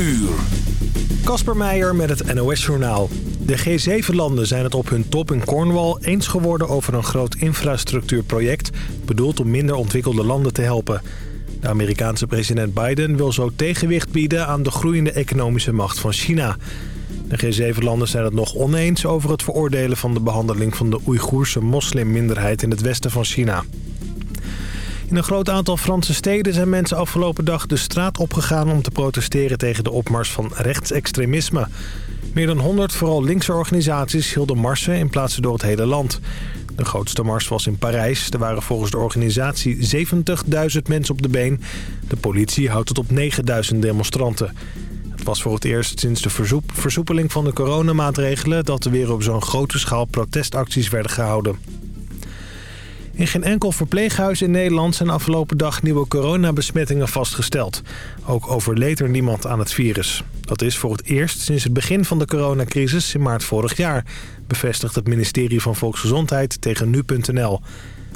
uur. Kasper Meijer met het NOS-journaal. De G7-landen zijn het op hun top in Cornwall eens geworden over een groot infrastructuurproject... bedoeld om minder ontwikkelde landen te helpen. De Amerikaanse president Biden wil zo tegenwicht bieden aan de groeiende economische macht van China. De G7-landen zijn het nog oneens over het veroordelen van de behandeling van de Oeigoerse moslimminderheid in het westen van China. In een groot aantal Franse steden zijn mensen afgelopen dag de straat opgegaan om te protesteren tegen de opmars van rechtsextremisme. Meer dan 100 vooral linkse organisaties hielden marsen in plaatsen door het hele land. De grootste mars was in Parijs. Er waren volgens de organisatie 70.000 mensen op de been. De politie houdt het op 9.000 demonstranten. Het was voor het eerst sinds de versoepeling van de coronamaatregelen... dat er weer op zo'n grote schaal protestacties werden gehouden. In geen enkel verpleeghuis in Nederland zijn afgelopen dag nieuwe coronabesmettingen vastgesteld. Ook overleed er niemand aan het virus. Dat is voor het eerst sinds het begin van de coronacrisis in maart vorig jaar... bevestigt het ministerie van Volksgezondheid tegen nu.nl.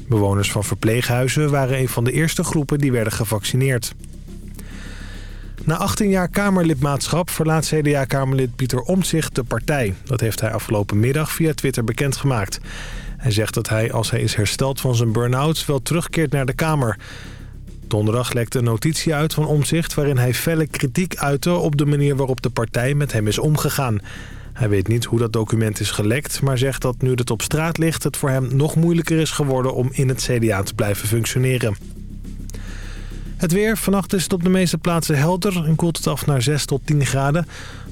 Bewoners van verpleeghuizen waren een van de eerste groepen die werden gevaccineerd. Na 18 jaar Kamerlidmaatschap verlaat CDA-Kamerlid Pieter Omtzigt de partij. Dat heeft hij afgelopen middag via Twitter bekendgemaakt. Hij zegt dat hij, als hij is hersteld van zijn burn-out, wel terugkeert naar de Kamer. Donderdag lekte een notitie uit van Omzicht waarin hij felle kritiek uitte op de manier waarop de partij met hem is omgegaan. Hij weet niet hoe dat document is gelekt, maar zegt dat nu het op straat ligt... het voor hem nog moeilijker is geworden om in het CDA te blijven functioneren. Het weer. Vannacht is het op de meeste plaatsen helder en koelt het af naar 6 tot 10 graden.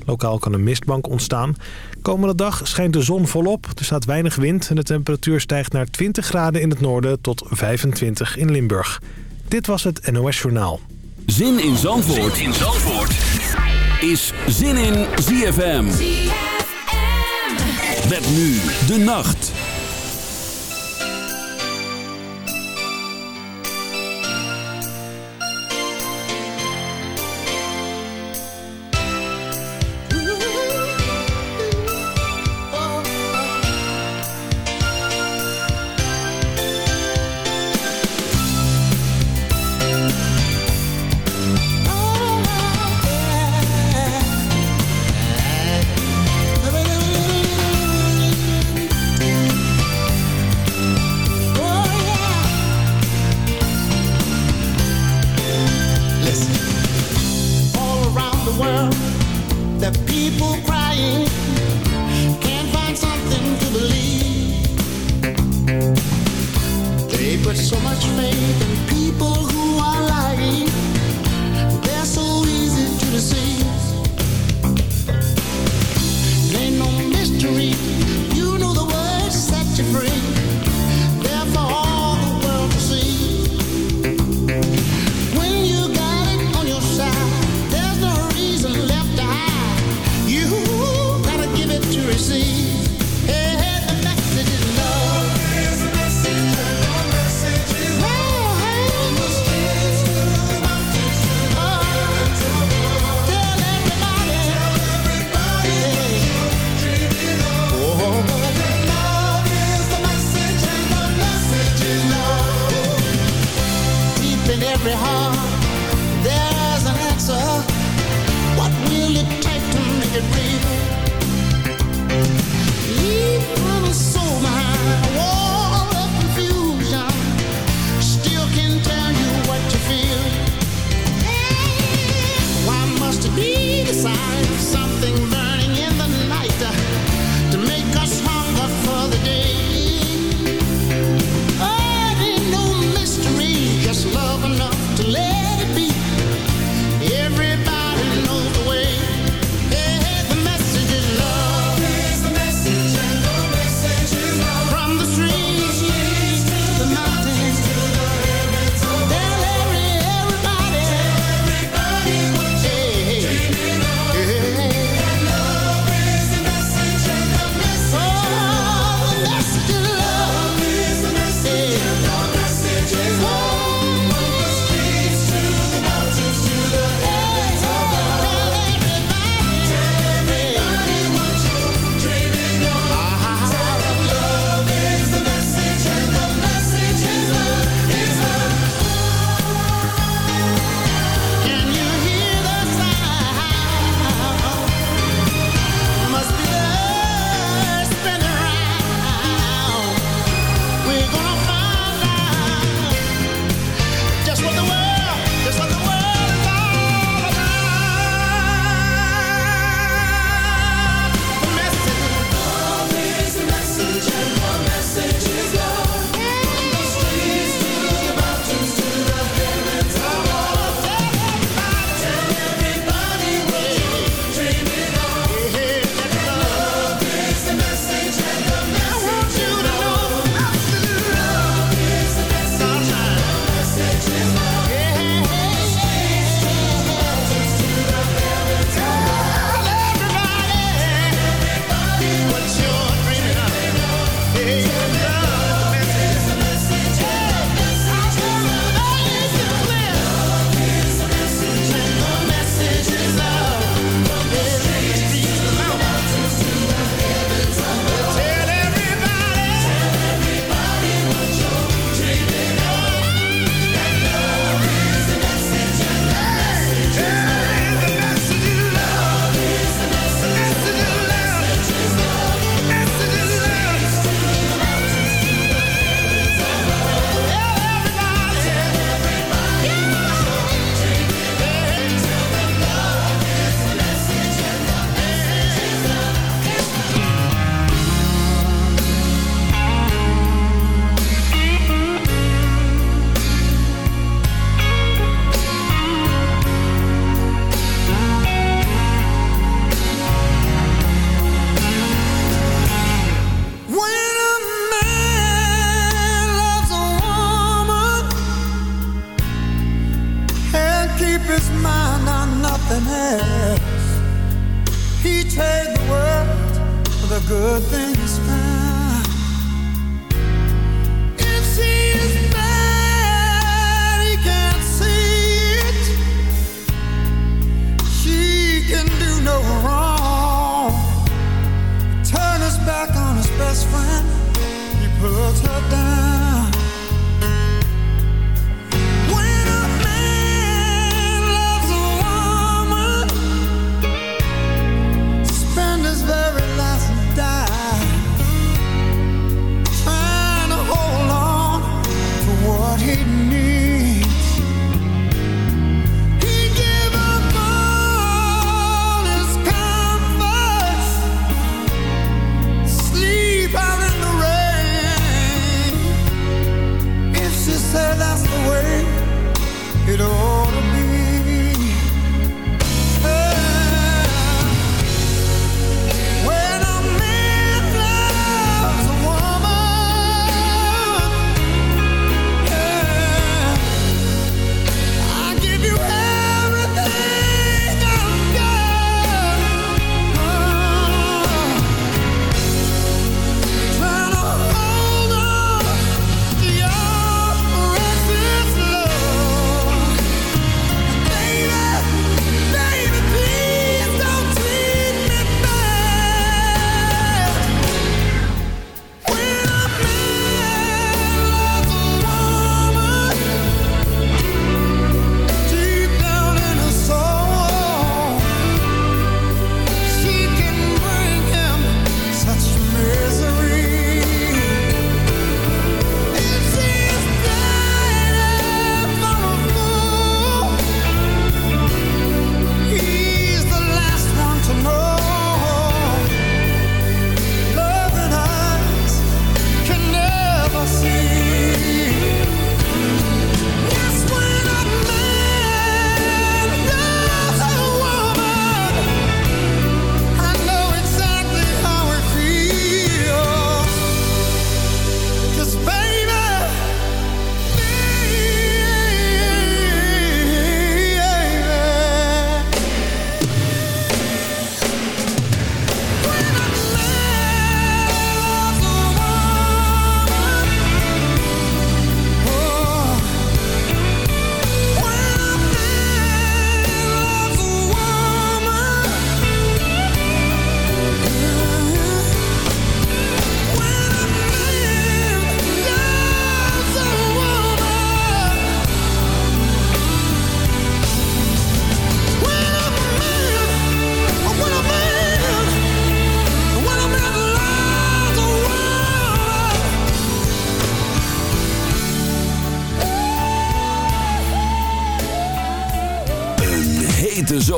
Lokaal kan een mistbank ontstaan. Komende dag schijnt de zon volop. Er staat weinig wind en de temperatuur stijgt naar 20 graden in het noorden tot 25 in Limburg. Dit was het NOS Journaal. Zin in Zandvoort, zin in Zandvoort. is Zin in ZFM. ZFM. Met nu de nacht.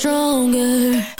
Stronger.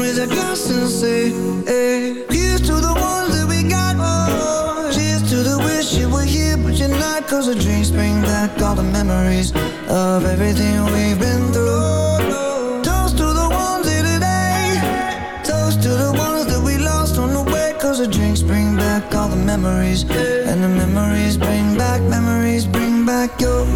Raise a glass and say, Hey! Cheers to the ones that we got more. Cheers to the wish that we're here, but you're not. 'Cause the drinks bring back all the memories of everything we've been through. Toast to the ones here today. Toast to the ones that we lost on the way. 'Cause the drinks bring back all the memories And the memories bring back, memories bring back your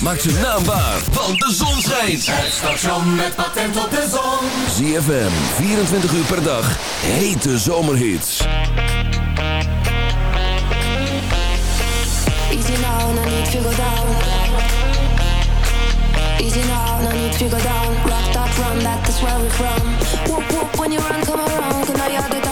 Maak ze naambaar, want de zon schijnt. Het station met patent op de zon. ZFM, 24 uur per dag, hete zomerhits. Easy now, no need to go down. Easy now, no need to go down. Rock that, run that, that's where we're from. Whoop, whoop, when you run, come around, cause now you're the